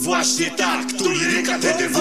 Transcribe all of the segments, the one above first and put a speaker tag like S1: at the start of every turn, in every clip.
S1: Właśnie tak, tu liryka TDW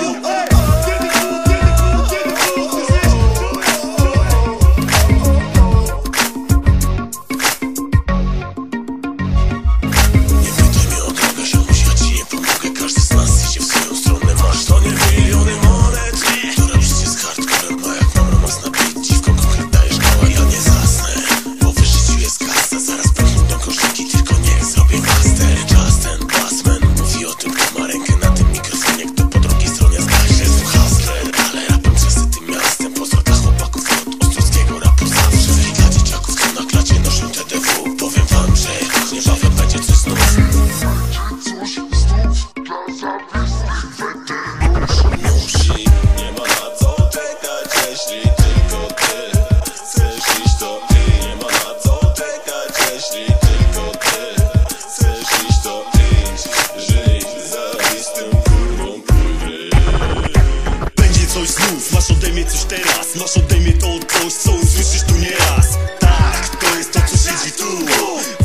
S1: ode coś teraz. Masz ode mnie to coś, co usłyszysz tu nieraz. Tak, to jest to co siedzi tu.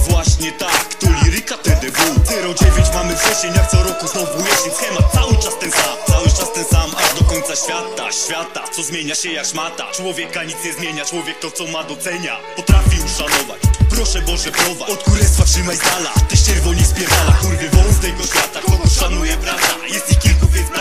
S1: Właśnie tak, to liryka TDW 09 mamy wrzesień, jak co roku znowu jesień Schemat. Cały czas ten sam, cały czas ten sam Aż do końca świata, świata. Co zmienia się jak szmata. Człowieka nic nie zmienia, człowiek to co ma docenia. Potrafi uszanować, proszę Boże prowadź. Od kurestwa trzymaj z dala, te ścierwo nie spierdala Kurwy wąs tego świata, kogo szanuje brata. Jest ich kilku, więc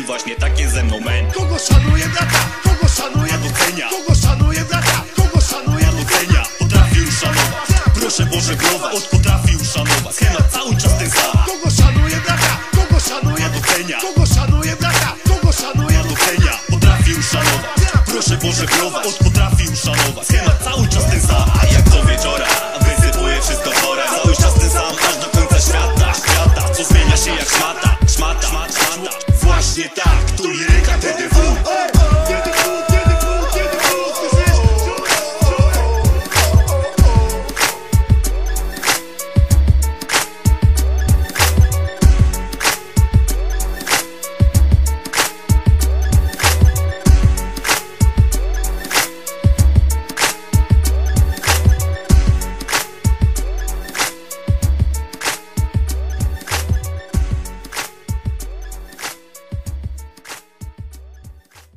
S1: sen Właśnie tak jest ze mną men
S2: Kogo szanuje brata? Kogo szanuje?
S1: docenia.
S2: Kogo szanuje brata? Kogo szanuje?
S1: docenia Potrafi uszanować, proszę Boże głowa Od potrafi uszanować, schemat cały czas ten sam
S2: Kogo szanuje brata? Kogo szanuje?
S1: docenia.
S2: Kogo szanuje brata? Kogo szanuje?
S1: docenia Potrafi uszanować, proszę Boże głowa Od potrafi uszanować, schemat Właśnie tak, tu liryka